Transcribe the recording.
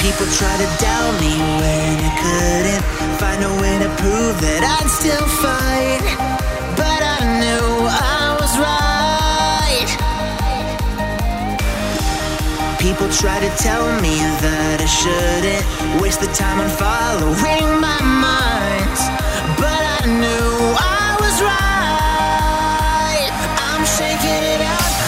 People try to doubt me when I couldn't find a way to prove that I'd still fight. But I knew I was right. People try to tell me that I shouldn't waste the time on following my mind. But I knew I was right. I'm shaking it out.